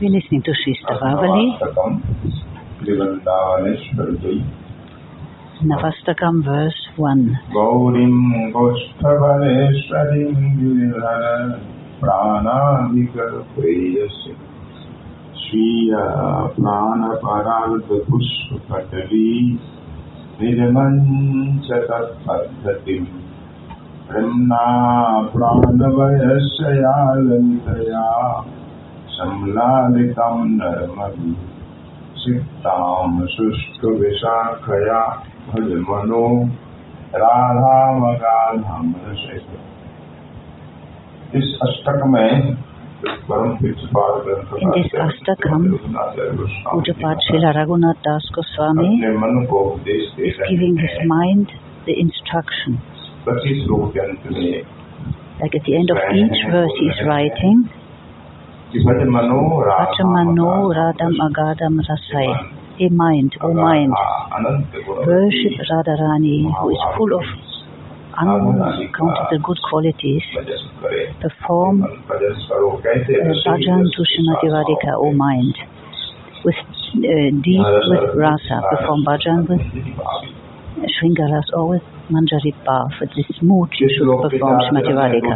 We're listening to Sri Stavavali, नवाष्टकम Vrindavaneshwar ji Navastakam, verse 1. गौरीं गौष्ठवनेश्वरीं Giridhar प्राणाधिकप्रेयस्य स्वीय प्राणपरार्धपुष्पपटली निर्मञ्च तत्पद्धतिम् ब्रह्मा प्राणवयस्या ललितया संलालितं नर्मदि सिक्तां शुष्कविशाखया भजमनो राधामगाधाम रसे इस अष्टक में परम पिछपाल ग्रंथ In this Ashtakam, Pujapad Srila Raghunath Das Goswami अपने मन को उपदेश दे is रहे giving his हैं mind the instruction. प्रति श्लोक के अंत में Like at the end of each verse he is writing, Vatamano Radham Agadam Rasai. Hey mind, oh, O mind, worship Radharani who is full of uncounted good qualities. Perform bhajan to Srimati Radhika, O mind. With uh, deep, with rasa, perform bhajan with Shringaras or with Manjari Bhav. With this mood you should perform Srimati Radhika.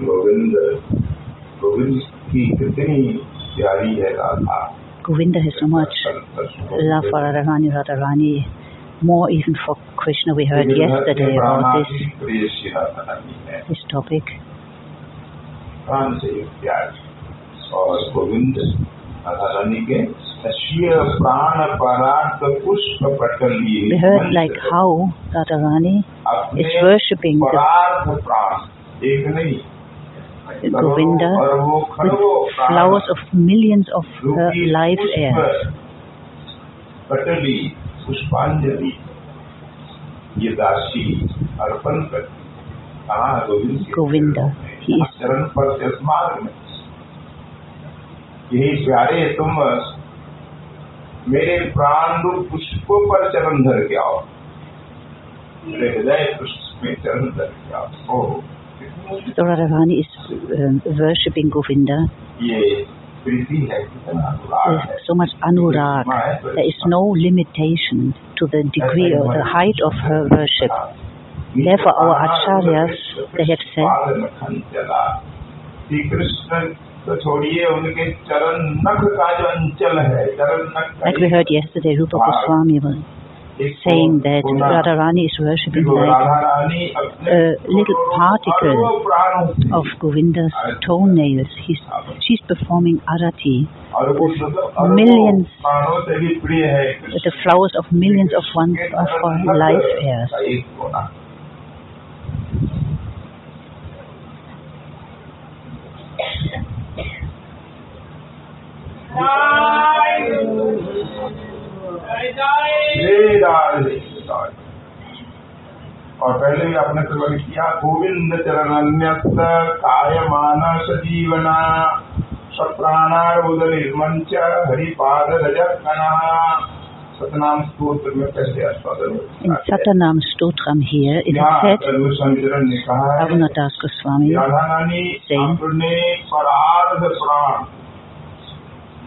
Govind Govind की कितनी प्यारी है Radha Govinda has so much love for Radharani, Radharani, more even for Krishna. We heard yesterday about this, प्रेयसी राधा रानी है this topic. प्राण से प्यार और गोविंद राधा रानी के स्वीय प्राण परार्थ पुष्प पटली We heard like how Radharani is worshipping the Govinda with flowers of millions of her life heirs. पुष्पांजलि ये दासी अर्पण कर कहाँ गोविंद के Govinda, he is चरण पर से मार्ग में। यही प्यारे तुम मेरे प्राण रूप पुष्पों पर चरण धर के आओ। मेरे हृदय पुष्प में चरण धर के आओ। The Radharani is um, worshipping Govinda. There's so much anurag. There is no limitation to the degree or the height of her worship. Therefore, our acharyas, they have said, like we heard yesterday, Rupa Goswami saying that Radharani is worshipping like a uh, little particle of Govinda's toenails. He's, she's performing arati. Millions, the flowers of millions of ones of her life hairs. और पहले भी आपने सर्वण किया गोविंद चरण काय मानस जीवना सप्राणारूद निर्मंच हरिपाद रजकना Satanam Stotram here. It is said Avunadas Goswami प्राण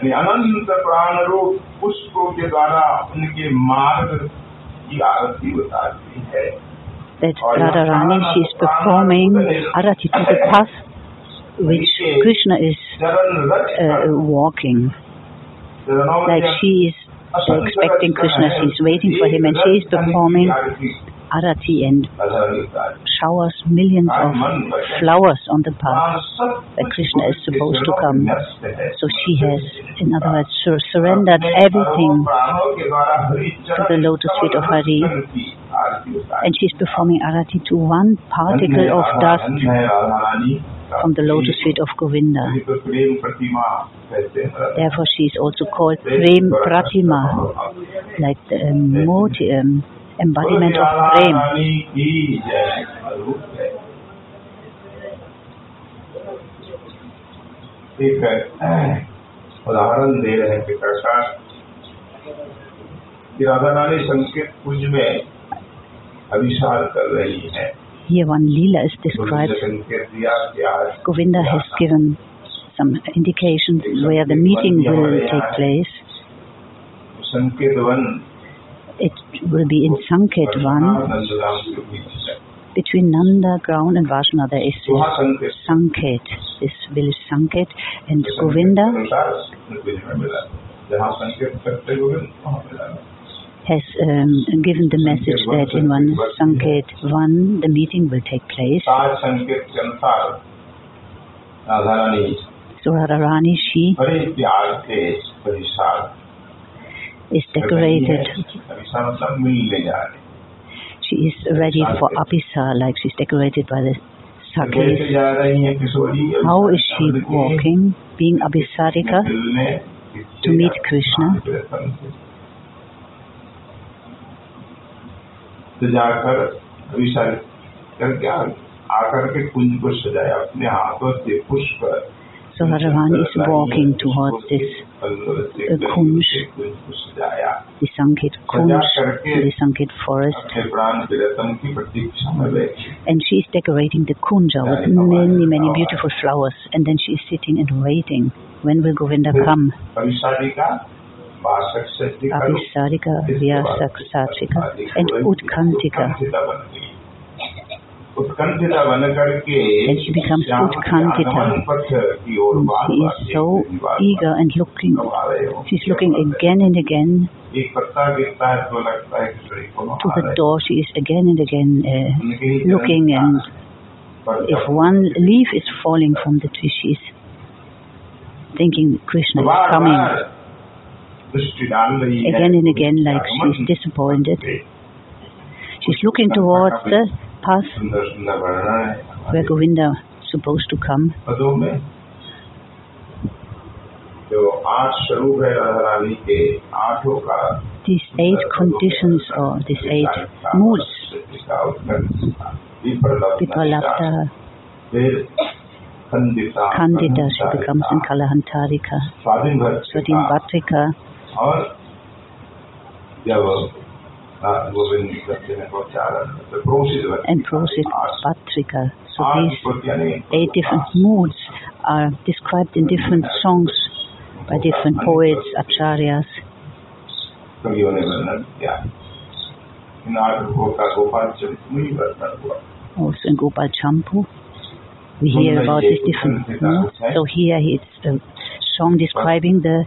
अपने परार्ध प्राण यानी अनंत प्राण रूप पुष्पों के द्वारा उनके मार्ग की आरती बताती है that Radharani, she is performing arati to the path which Krishna is चरण रच कर uh, walking. चरणों में Like she is असंख्य expecting रचना Krishna, है। she is waiting for him and एक she is रचना की performing Aarti Arati and showers millions of flowers on the path where Krishna is supposed to come. So she has, in other words, sur surrendered everything to the lotus feet of Hari and she is performing Arati to one particle of dust from the lotus feet of Govinda. Therefore she is also called Prem Pratima, like the um, moti, um embodiment of Radha Prem. रानी की जय स्वरूप है एक अह, उदाहरण दे रहे हैं पिताकार कि राधा रानी संकेत कुंज में अभिसार कर रही है Here one Leela is तो described. मुझे संकेत दिया कि आज Govinda has given some indications where the meeting will take place. Sanket one it will be in Sanket Van between Nandagaon and Vajna there is Sanket, this village Sanket and Govinda has um, given the message that in one Sanket Van the meeting will take place. So Radharani, she is decorated. She is ready for Abhisa, like she is decorated by the Sakhis. How is she walking, being Abhisarika, to meet Krishna? So Radharani is walking towards this a Khunj, the Sanket Kunj, the Sanket forest. And she is decorating the Kunja with many, many beautiful flowers. And then she is sitting and waiting. When will Govinda come? Abhisarika, Vyasak Vyasaksachika, and Utkantika and she becomes Utkantita. She is so eager and looking, she's looking again and again to the door. She is again and again uh, looking and if one leaf is falling from the tree, she is thinking Krishna is coming again and again like she is disappointed. She's looking towards the path where Govinda supposed to come. These eight conditions or these eight moods, Vipralabdha, Khandita, she becomes in Kalahantarika, Swadin and process, Patrika. Uh, so these eight different moods are described in different songs by different poets, acharyas. Also in Gopal Champu, we hear about these different moods. So here it's a song describing the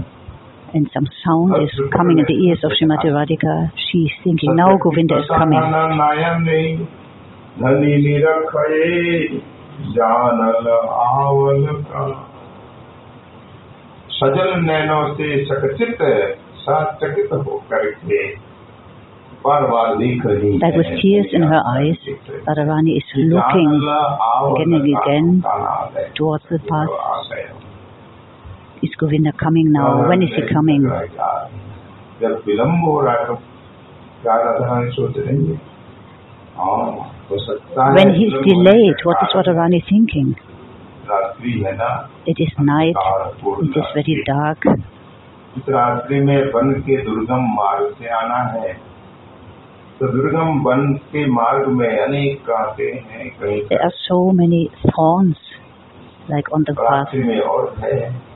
and some sound is coming in the ears of Srimati Radhika, she is thinking, now Govinda is coming. नयन धनी निरखये जानल आवल का सजल नैनों से सकचित सचकित होकर के बार बार देख रही Like with tears in her eyes, Radharani is looking again and again towards the path. Is Govinda coming now? When is he coming? जब विलम्ब हो रहा है तो क्या राधारानी सोच रही है हाँ हो सकता है When he is delayed, what is Radharani thinking? रात्रि है ना It is night, कालपूर्ण it is very dark. इस रात्रि में वन के दुर्गम मार्ग से आना है तो दुर्गम वन के मार्ग में अनेक कांटे हैं कहीं There are so many thorns, like on the path, रात्रि में और है तो कंकर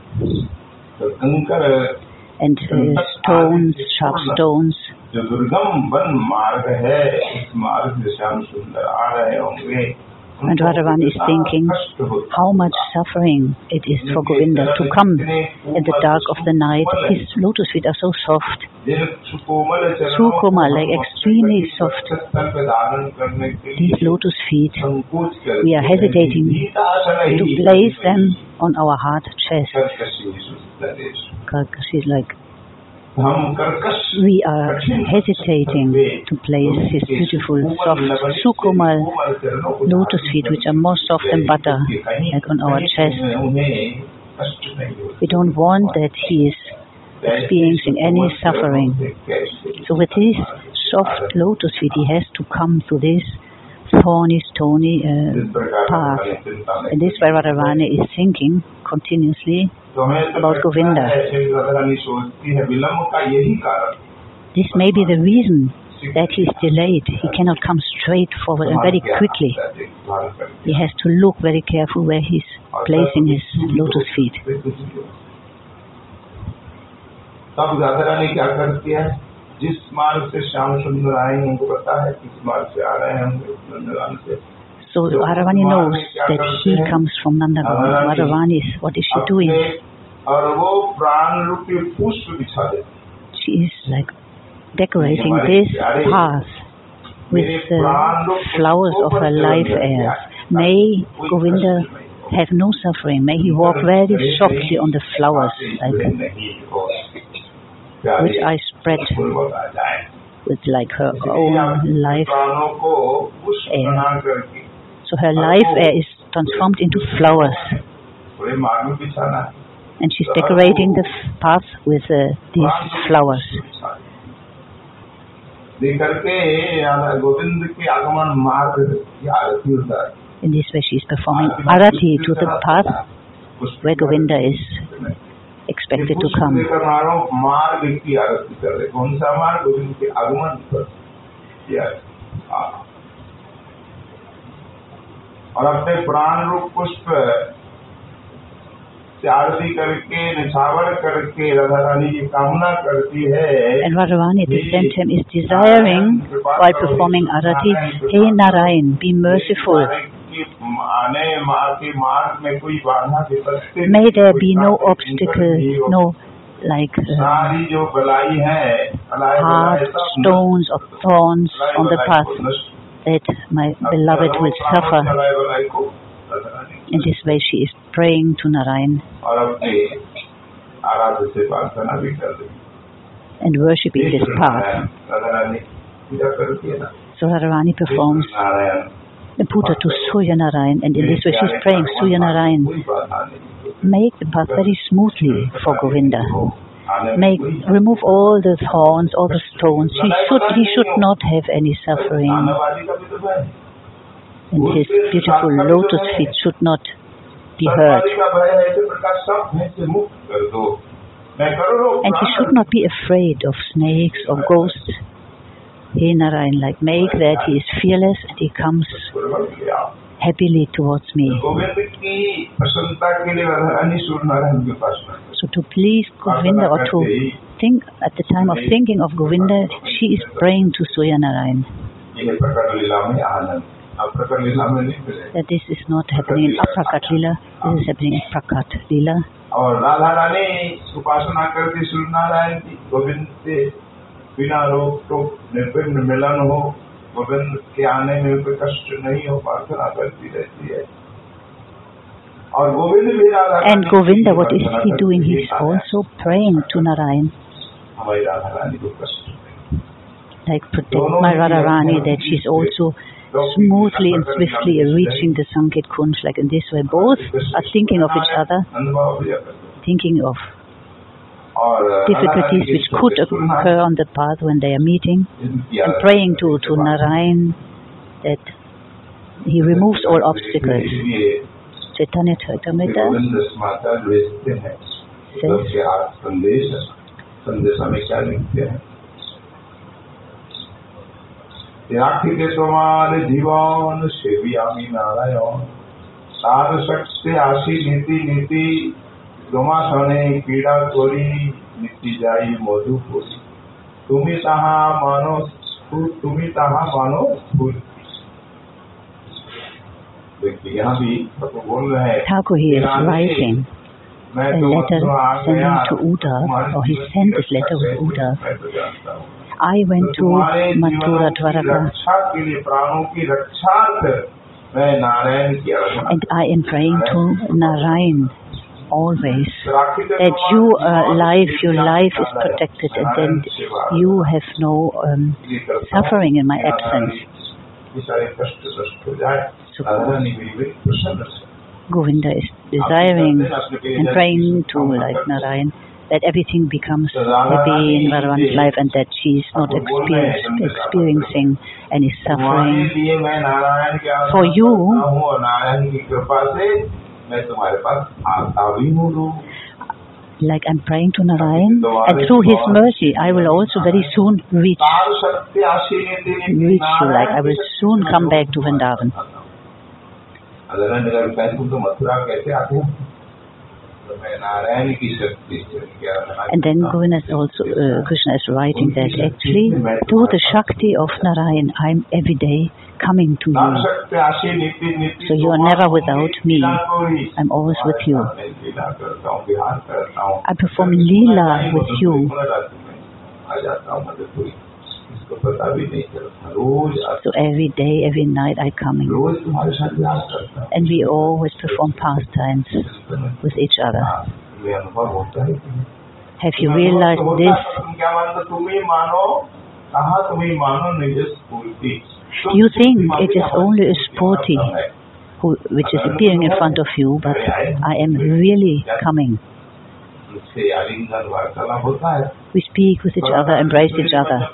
And stones, sharp stones. जो दुर्गम वन मार्ग है इस मार्ग से श्याम सुंदर आ रहे होंगे And Radharani is thinking how much suffering it is for Govinda to come in the dark of the night. His lotus feet are so soft, Sukomal, like extremely soft. These lotus feet, we are hesitating to place them on our heart chest. Karkashi is like we are hesitating to place his beautiful, soft, sukumal lotus feet, which are more soft than butter, like on our chest. We don't want that he is experiencing any suffering. So with his soft lotus feet, he has to come to this thorny, stony uh, path. And this way Radharani is thinking continuously about Govinda. This may be the reason that he is delayed. He cannot come straight forward and very quickly. He has to look very careful where he's placing his lotus feet. तब राधा रानी क्या करती है जिस मार्ग से श्याम सुंदर आएंगे उनको पता है किस मार्ग से आ रहे हैं हम नंदगान से So Radharani knows that he comes from Nandavan. Radharani is, what is she doing? और वो प्राण रूपी पुष्प बिछा दे She is like decorating this path with the flowers of her life air. May Govinda have no suffering. May he walk very softly on the flowers, like which I spread with like her own life. Air. So her life air is transformed into flowers. And she's decorating the path with uh, these flowers. In this way she is performing arati to the path where Govinda is expected to come. हाँ। और अपने प्राण रूप पुष्प आरती करके निछावर करके राधारानी की कामना करती है। And Bhagwan is sent him is desiring by performing aarti hey Narayan be merciful May there be no obstacle, no like uh, hard stones or thorns on the path that my beloved will suffer. In this way she is praying to Narayan. and worshipping this path. So Radharani performs the puja to Surya Narayan and in this way she's praying Surya Narayan make the path very smoothly for Govinda. Make remove all the thorns all the stones. He should he should not have any suffering. And his beautiful lotus feet should not be hurt. and he should not be afraid of snakes or ghosts Hey Narayan, like make that he is fearless and he comes happily towards me. So to please Govinda or to think at the time of thinking of Govinda, she is praying to Surya Narayan. That this is not happening in Aprakat Lila, this is happening in Prakat Lila. और राधा रानी उपासना करती सूर्य नारायण की गोविंद से बिना रोक टोक निर्विघ्न मिलन हो गोविंद के आने में कोई कष्ट नहीं हो प्रार्थना करती रहती है और गोविंद भी Radha And Govinda, what is he doing? He is also praying to Narayan. हमारी राधा रानी को कष्ट Like protect my Radharani that she's also smoothly and swiftly reaching the Sanket Kunj. Like in this way, both are thinking of each other, अनुभव भी करते thinking of और difficulties which could occur on the path when they are meeting, and praying to, to Narayan that he removes all obstacles. Chaitanya Charitamrita Govind समाचार भेजते हैं सबके हाथ संदेश है। संदेश हमें क्या लिखते हैं তোমা શરણે પીડા તોરી નીતિ જાય મધુપુરી তুমি তাহা তুমি তাহা writing a letter sending to Uda, or he sent this letter with Uda. I went to Mathura Dwaraka. and I am praying to Narayan always that you uh, are alive, your life is protected, and then you have no um, suffering in my absence. So Govinda is desiring and praying to like Narayan that everything becomes happy in Varvan's life and that she is not experiencing any suffering. For you, करता हूँ और नारायण की कृपा से मैं तुम्हारे पास आता भी हूँ लोग। Like I'm praying to Narayan and through his mercy I will also very soon reach तार शक्ति आशीने देने की reach you like I will Narayan soon की come शक्ति back to Vrindavan. अगर नगर कहते तुम तो मथुरा कैसे आते हो तो मैं नारायण की शक्ति से उनकी आराधना And then करता हूँ। Govinda is also, uh, Krishna is writing that actually through the Shakti of Narayan I'm every day coming to you. So you are never without me. I'm always with you. I perform lila with you. So every day, every night I come in. And we always perform pastimes with each other. Have you realized this? You think it is only a sphurti who, which is appearing in front of you, but I am really coming. We speak with each other, embrace each other.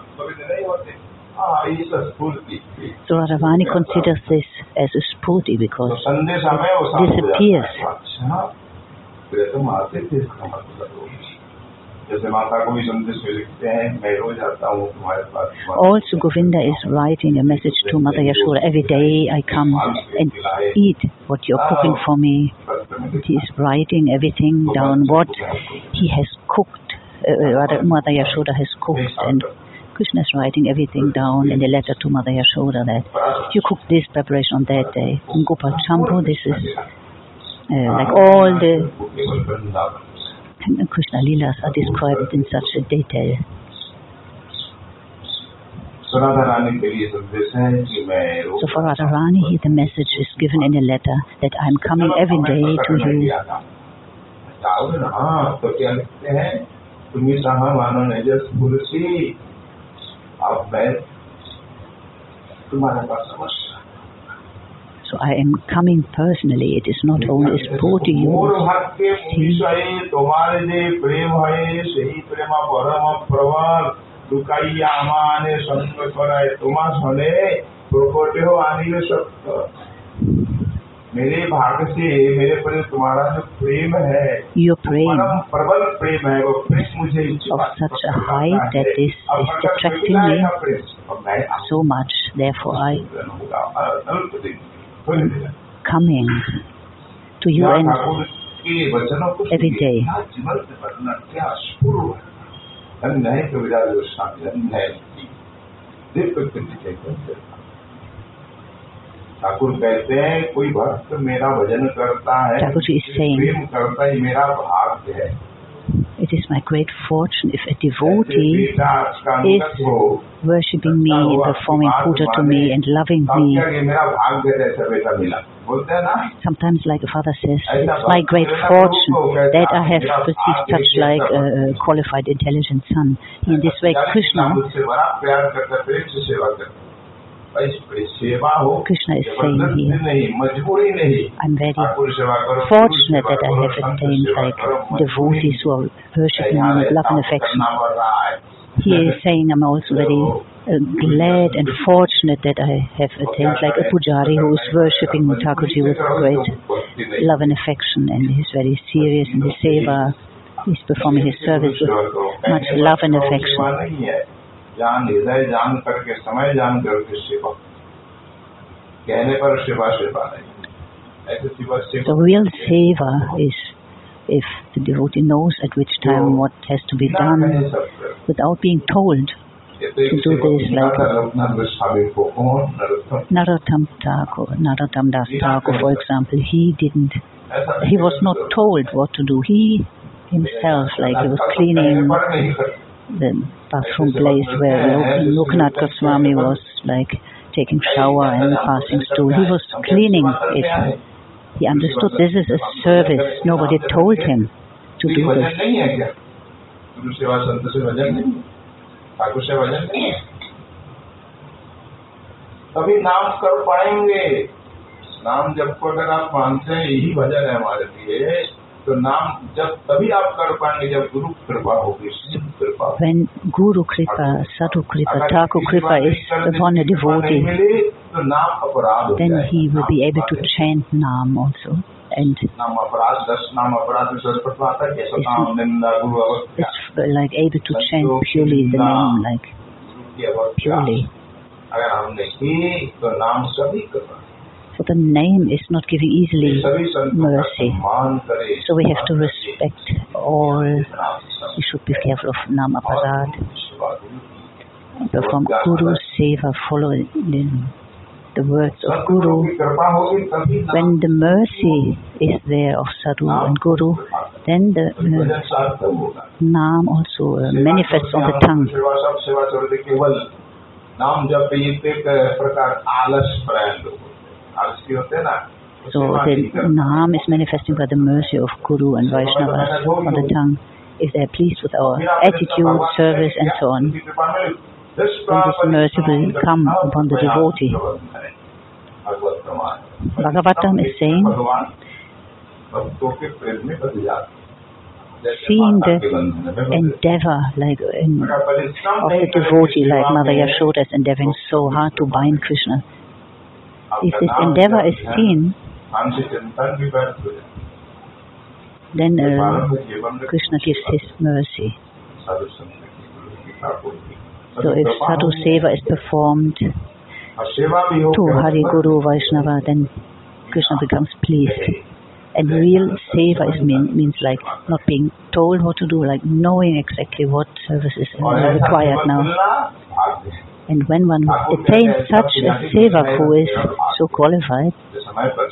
So Radharani considers this as a sphurti because it disappears. Also Govinda is writing a message to Mother Yashoda. Every day I come and eat what you're cooking for me. He is writing everything down, what he has cooked, uh, rather Mother Yashoda has cooked and Krishna is writing everything down in a letter to Mother Yashoda that you cooked this preparation on that day. In Gopal Champu, this is uh, like all the Krishna Leelas are described in such a detail. सनातन रानी के लिए संदेश है कि मैं रोज So for Radharani, here the message is given in a letter that I'm coming every day to you. Ravan हाँ तो क्या लिखते हैं तुम्हें सहा मानो नजस पुरुषी अब मैं तुम्हारे पास समस्या so I am coming personally. It is not only sport to you. मेरे भाग्य से Your Prem of such a height that this is attracting me so much. Therefore, I coming to you and every day. जीवन से वर्णन क्या अपूर्व है धन्य है कविराज गोस्वामी धन्य है दिव्य कृति चैतन्य ठाकुर कहते हैं कोई भक्त मेरा भजन करता है ठाकुर जी is saying- प्रेम करता है मेरा भाग्य है It is my great fortune if a ऐसे devotee बेटा का अनुगत हो worshipping me, performing puja to me, and loving me. Sometimes, like the father says, it's my great fortune that I have received such like a qualified, intelligent son. In this way, Krishna Krishna is saying here, I'm very fortunate that I have attained like devotees who are worshipping me with love and affection he is saying, I'm also very uh, glad and fortunate that I have attained like a pujari who is worshipping Mutakuji with great love and affection and he's very serious in his seva. He's performing his service with much love and affection. So real seva is if the devotee knows at which time what has to be done without being told to do this like uh, Narottam Das Thakur for example, he didn't, he was not told what to do. He himself, like he was cleaning the bathroom place where Lokanath Goswami was like taking shower and passing stool. He was cleaning it. He understood this is a service. Nobody told him to do this. गुरु सेवा संत से भजन नहीं ठाकुर से भजन नहीं है तभी नाम कर पाएंगे नाम जब को अगर आप मानते हैं यही भजन है हमारे लिए तो नाम जब तभी आप कर पाएंगे जब गुरु कृपा होगी कृपा When Guru Kripa, Sadhu Kripa, Thakur Kripa is upon a devotee, तो नाम अपराध हो then जाएगा। he will be able to chant Nam also. And नाम अपराध दस नाम अपराध में संस्कृत में आता है कैसा नाम निंदा गुरु अवस्था it's like able to chant purely the name, like गुरु की अवस्था purely. अगर हमने की तो नाम सभी करना so the name is not giving easily mercy. So we have to respect all. We should be careful of Nam Aparadh. Perform Guru Seva, follow the, the words of Guru. When the mercy is there of Sadhu and Guru, then the uh, Nam also uh, manifests on the tongue. नाम जब ये एक प्रकार आलस so the naam is manifesting by the mercy of Guru and Vaishnavas on the tongue. If they are pleased with our attitude, service and so on. Then this mercy will come upon the devotee. Bhagavatam is saying, seeing the endeavor like in, of the devotee, like Mother Yashoda is endeavoring so hard to bind Krishna, if this endeavor is seen, then uh, Krishna gives his mercy. So if sadhu seva is performed to Hari Guru Vaishnava, then Krishna becomes pleased. And real seva is mean, means like not being told what to do, like knowing exactly what service is uh, required now. And when one attains such a sevak who is so qualified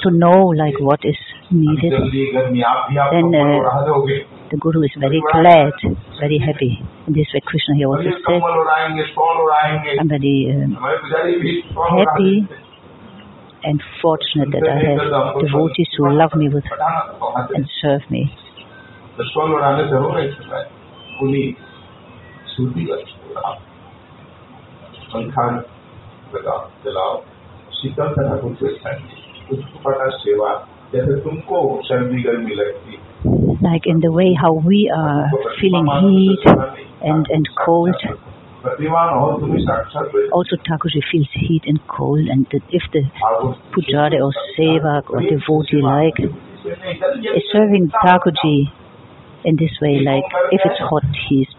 to know like what is needed, then uh, the Guru is very glad, very happy. In this way Krishna here also said, I'm very uh, happy and fortunate that I have devotees who love me with and serve me. संखान शीतल सेवा जैसे तुमको लगती Like in the way how we are feeling heat and, and cold. Also Thakurji feels heat and cold and that if the pujari or sevak or devotee like is serving Thakurji in this way, like if it's hot, he is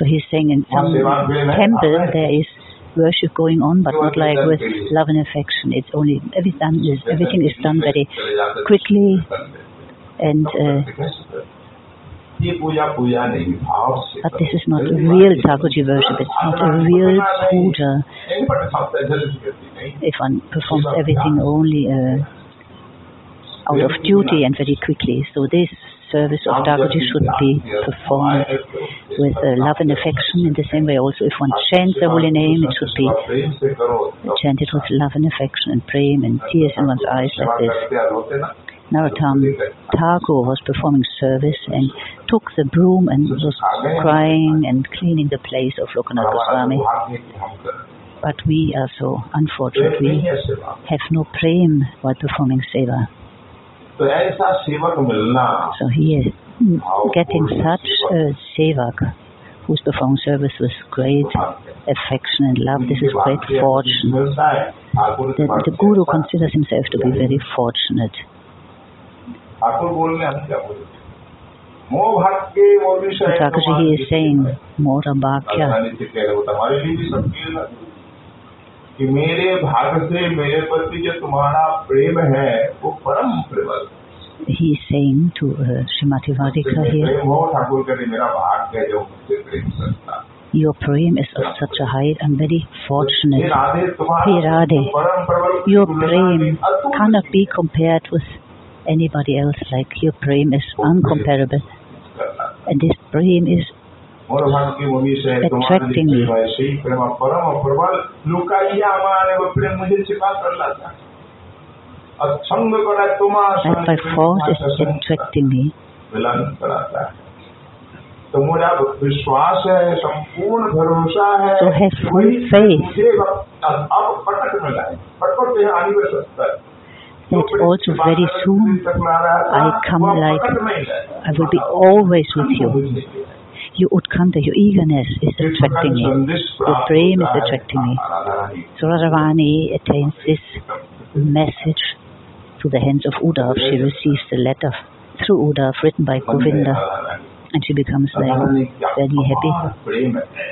So he's saying in some temple there is worship going on, but not like with love and affection. It's only everything is everything is done very quickly and. Uh, but this is not real Thakurji worship, it's not a real puja. If one performs everything only uh, out of duty and very quickly. So this service of Dagoji should be performed with love and affection. In the same way, also, if one chants the holy name, it should be chanted with love and affection and praying and tears in one's eyes like this. Narottam um, Thakur was performing service and took the broom and was crying and cleaning the place of Lokanath Goswami. But we are so unfortunate. We have no prem while performing seva तो ऐसा सेवक मिलना So he is mm, getting such a sevak who's performing service with great affection and love. This is great fortune. The, the Guru considers himself to be very fortunate. Thakur बोल रहे हम क्या बोले मोह भाग्य वो विषय So Thakurji, he is saying, Mora Bhakya, कि मेरे भाग से मेरे प्रति जो तुम्हारा प्रेम है वो परम प्रबल he is saying to uh, Srimati Radhika here, Thakur करे मेरा भाग्य है जो मुझसे प्रेम करता your prem is of such a height, I'm very fortunate. Hey Radhe, your prem cannot be compared with anybody else. Like your prem is uncomparable. And this prem is Attracting me. तुम्हारे वैसे ही प्रेम परम प्रबल लुकाइया हमारे वो प्रेम मुझे छिपा कर लाता है असंग करा तुम्हारा like by force is attracting me. मिलन कराता है तो मेरा विश्वास है संपूर्ण भरोसा है So have कि full वही faith. मुझे अब अब पटक में लाए पटक में आने में सकता है That also very soon I come like I will be always with you. Your Utkanta, your eagerness is attracting me. Your prem is attracting me. So Radharani attains this message to the hands of Uddhav. She receives the letter through Uddhav written by Govinda and she becomes like very happy. प्रेम है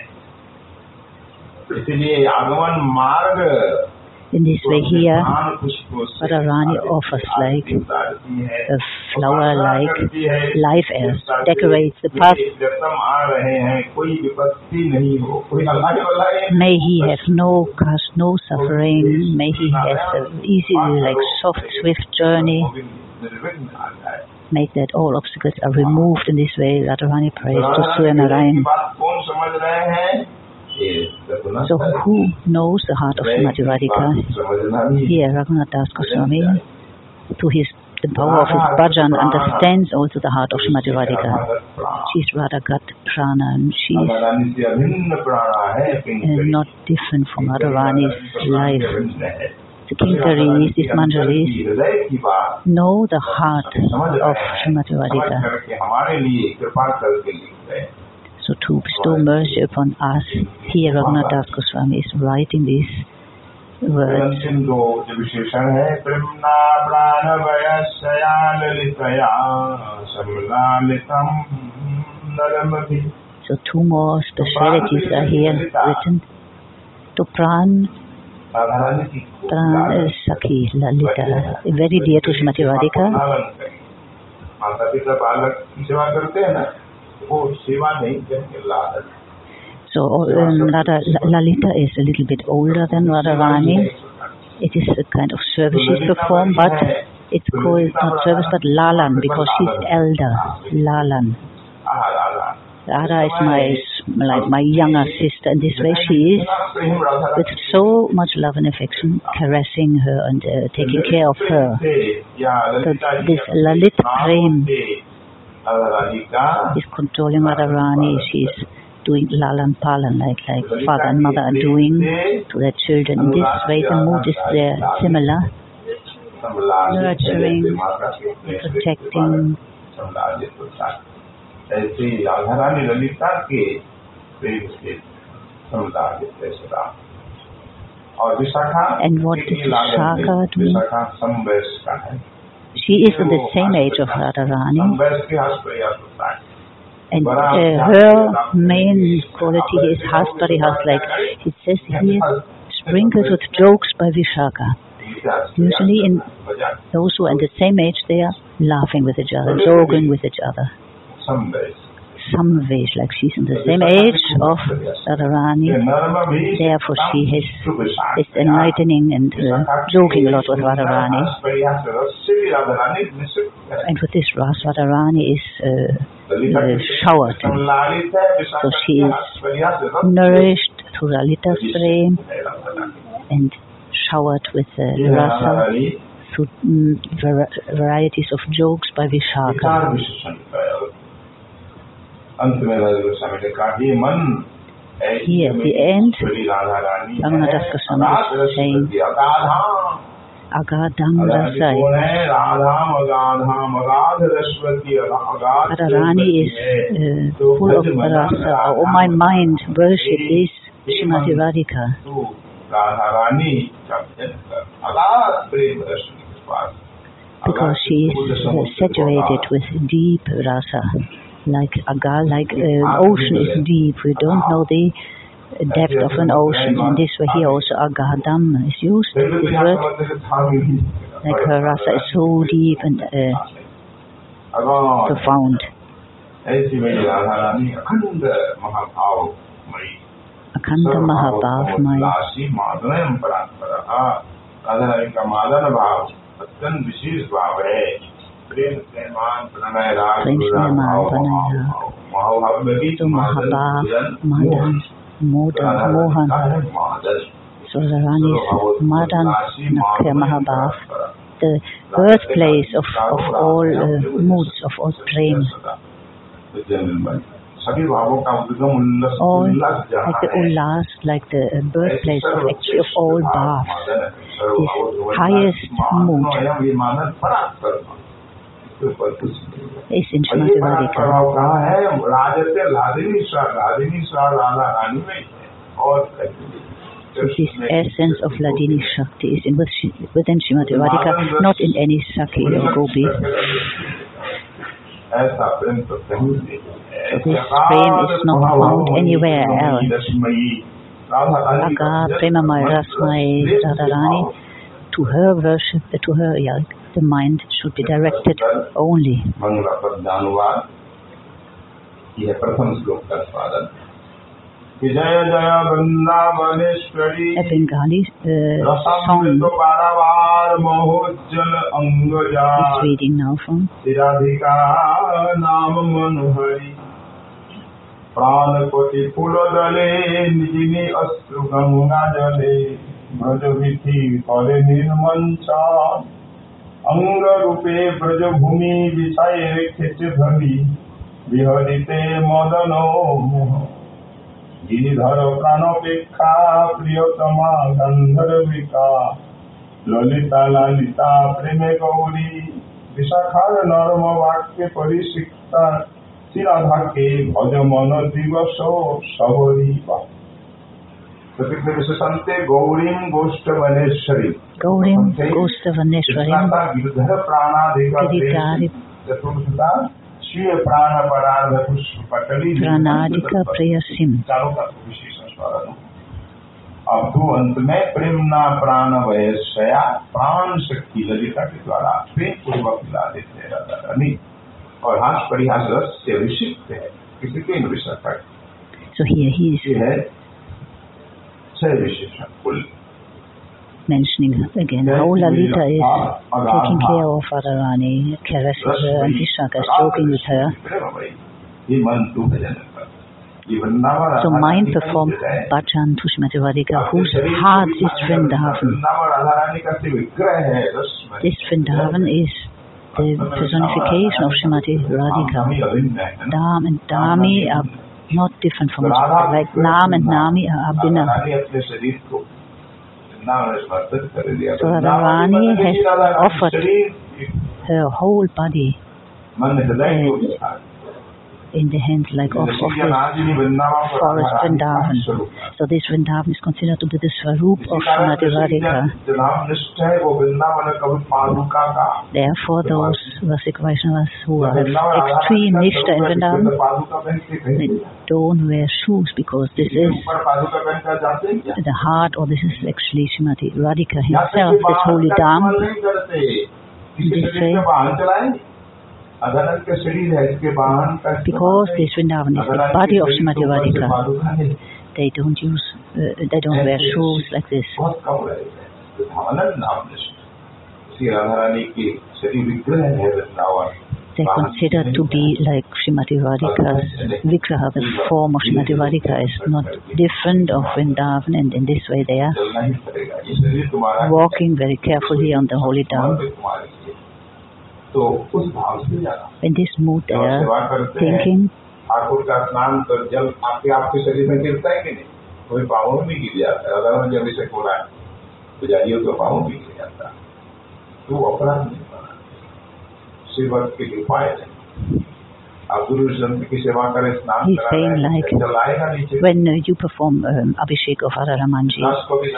इसलिए आगमन मार्ग in this way here, Radharani offers like a flower-like life as decorates the path. May he have no caste, no suffering. May he have an easy, like soft, swift journey. Make that all obstacles are removed in this way. Radharani prays to Surya Narayan. So who knows the heart of Madhurarika? Here Raghunath Das Goswami, through his, the power of his bhajan, understands also the heart of Madhurarika. She is Radhagat Prana and she is not different from Radharani's life. The Kinkaris, these Manjaris know the heart of Srimati Radhika. करके हमारे लिए कृपा करके लिख रहे हैं So to bestow mercy upon us, here Raghunath Das Goswami is writing these words. अंतिम दो जो विशेषण है प्रेमना प्राण वयस्या ललितया समलालितम नरम भी So two more specialities are here written. To Pran, साधारण की Pran is Sakhi, Lalita, very dear to Srimati Radhika. माता पिता बालक की सेवा करते हैं ना वो सेवा नहीं करते लालच So um, Radha, Lalita is a little bit older than Radharani. It is a kind of service she's performed, but it's called not service but Lalan because she's elder. Lalan. आहा Radha Radha is my like my younger sister. In this way, she is Prem Radha with so much love and affection, caressing her and uh, taking care of her. So this Lalit Prem is controlling Radharani. She's doing lalan palan like like father and mother are doing to their children. In this way, the mood is there similar, nurturing, protecting. ऐसे ही राधा रानी ललिता के प्रेम से समलाजित है सदा और Vishakha And what के is लागत में Vishakha she is the same age of Radharani. And uh, her main quality is Haspari Has, like it says here, sprinkled with jokes by Vishakha. Usually, in those who are the same age, they are laughing with each other, joking with each other some of age, like she's in the same age of Radharani. Therefore, she is, is enlightening and uh, joking a lot with Radharani. And with this, Ras Radharani is uh, uh, showered. So she is nourished through Lalita stream and showered with uh, rasa through mm, var varieties of jokes by Vishakha. Here at the end, Raghunath Das Goswami is saying, Agadham Rasai. Radharani is uh, full of rasa. Oh, my mind worship is Srimati Radhika. Because she is saturated with deep rasa like agar, like uh, ocean is deep. We don't know the depth of an ocean, and this way here also agar dam is used. This word, like her rasa is so deep and uh, profound. Akanta Mahabhavmaya. Radha Rani अखंड महाभाव मई Akhanda Mahabhav, my राशि मादन परंपरा राधा रानी का मादन भाव अत्यंत विशेष भाव है प्रेम प्रेमान प्रणय राग प्रेम विराग प्रेमान भाव, प्रणय भाव, राग। भाव। महाभाव में भी तो Mahabhav, मिलन, Madan, Mohan. Modan, Radha Mohan. रानी का है Madan So the Rani is Madan राशि Nakya मादन Mahabhav, परंपरा। the birthplace of, of all uh, moods, of all prem. सभी भावों का उद्गम उल्लास All उल्लास like जहाँ the है Ullas, like the uh, birthplace of actually of all bhavs. This highest mood का प्रभाव कहाँ है लादिनी लादिनी रानी में और This essence of Hladini Shakti is in within Srimati Radhika, not in any Sakhi or Gopi. So this frame is not found anywhere else. Aga Premamaya Rasmai Radharani, to her worship, to her, yeah, the mind should be directed only. Mangla पद्यानुवाद यह प्रथम श्लोक का स्वादन विजय जय Vrindavaneshwari A Bengali uh, rasam song पारावार महोज्जल अंगजा is reading now from Radhika नाम मनोहरी प्राण कोटि फूल दले निजिनी अश्रु गंगा जले অঙ্গরূপে ব্রজভূমি বিষয়ে রেখেছে ধনি বিহরিতে মদন গিরিধর প্রাণপেক্ষা প্রিয়তমা গন্ধর্বিকা ললিতা লালিতা প্রেমে গৌরী। বিশাখার নর্ম বাক্যে পরিশিক্ষা শিরাধাকে ভজমন দিবস সবরী বাক্য विशेषांते गौरीम गोष्ठवनेश्वरी। Gaurim Gostavaneshwarim गिरधर प्राणाधिका चतुर्थता स्वीय प्राण परार्ध पुष्प पटली Pranadika Prayasim. चारों का विशेष स्मरण अब दो अंत में प्रेमना प्राण वयस्या प्राण शक्ति ललिता के द्वारा प्रेम पूर्वक मिला देते हैं राधा रानी और हास परिहास रस से अभिषिक्त है किसी के विषय here he है कुल mentioning again how Lalita is taking care of Radharani, caresses her. and Vishaka is joking with her. So mind performed Bhajan to Shrimati Radhika, whose heart is Vrindavan. This Vrindavan is the personification of Shrimati Radhika. Dham and Dhami are not different from each other, like Nam and Nami are Abhinna. So Radharani has offered her whole body. Uh, in the hands like of, of the forest Vrindavan. So this Vrindavan is considered to be the Swarup of Srimati Radhika. Therefore those Vasika Vaishnavas who are extreme Nishtha in Vrindavan, they don't wear shoes because this is the heart or this is actually Shrimati Radhika himself, this holy Dham. They say, because this Vrindavan is the body of Srimati Radhika, they don't use, uh, they don't wear shoes like this. They consider to be like Srimati Radhika's Vigraha, the form of Srimati Radhika is not different of Vrindavan and in this way they are walking very carefully on the holy down. तो उस भाव से जाना। Mood they करते हैं thinking, Thakur का स्नान तो जल आपके आपके शरीर में गिरता है कि नहीं कोई पाँव में भी गिर जाता है। अगर जब इसे खोला रहा है जाइए तो पाँव भी गिर जाता है। तो वो अपराध नहीं बना। शिव के लिए उपाय नहीं He's saying like when uh, you perform um, Abhishek of Araramanji,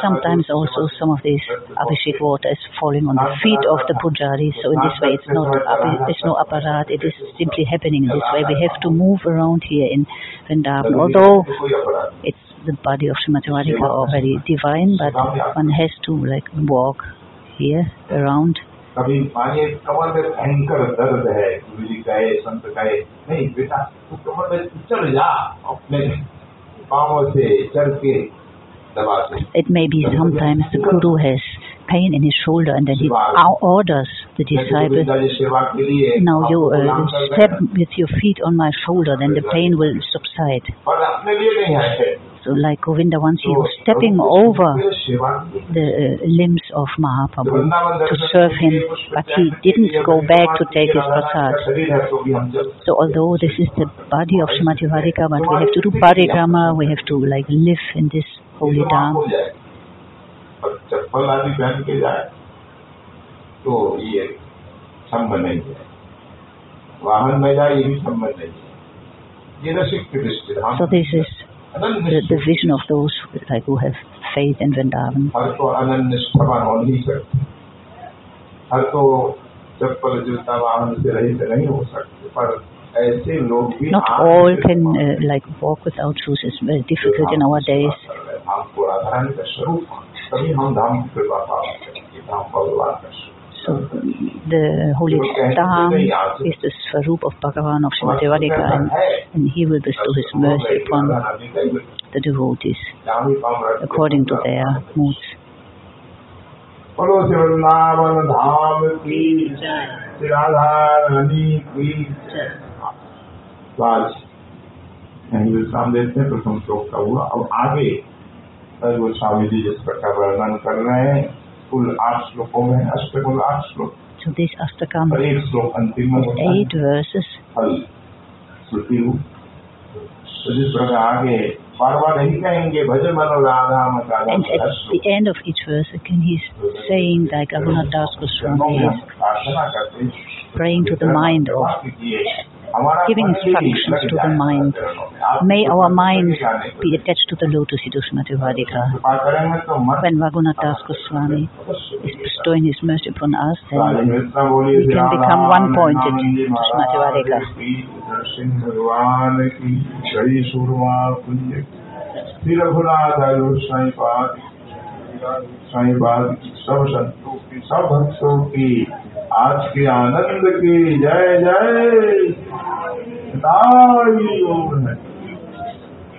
sometimes also some of this Abhishek water is falling on the feet of the pujaris. So in this way, it's not it's no aparadh. It is simply happening in this way. We have to move around here in Vrindavan, although it's the body of Srimati Radhika very divine, but one has to like walk here around. कभी मानिए कमर में भयंकर दर्द है गुरु जी कहे संत कहे नहीं बेटा तू कमर में चढ़ जा अपने पाँव से चढ़ के दबा से It may be sometimes the guru has pain in his shoulder and then he ou- orders the disciple, Govinda जी सेवा के लिए now you आपको uh, गुलाम कर रहे step हैं, with your feet on my shoulder, then the pain will subside. So like Govinda, once he was stepping over the uh, limbs of Mahaprabhu to serve him, but he didn't go back to take his prasad. So although this is the body of Srimati Radhika, but we have to do parikrama, we have to like live in this holy so this is the, the vision of those like, who have faith in Vrindavan. Not all can uh, like walk without shoes. It's very difficult in our days. धाम को राधारानी का स्वरूप तभी हम धाम की कृपा प्राप्त करेंगे धाम भगवान का स्वरूप So the holy dham is the Swarup of Bhagavan of Srimati Radhika and, and he will bestow his mercy upon the devotees according to their moods. बोलो श्री वृंदावन धाम की श्री राधा रानी की तो आज यहीं विश्राम देते हैं प्रथम श्लोक का हुआ अब आगे वो स्वामी जी जिस प्रकार वर्णन कर रहे हैं full. So this Astakam is eight verses. And at the end of each verse, again he's saying like Arunadas Goswami is praying to the mind of giving instructions to the mind. May our mind be attached to the lotus, he When Raghunath Das Goswami is bestowing his mercy upon us, then we can become one-pointed Dusmatavadika. Sri Sri Raghunath Sai की, सब संतों की, सब भक्तों की। आज के आनंद की जय जय। है।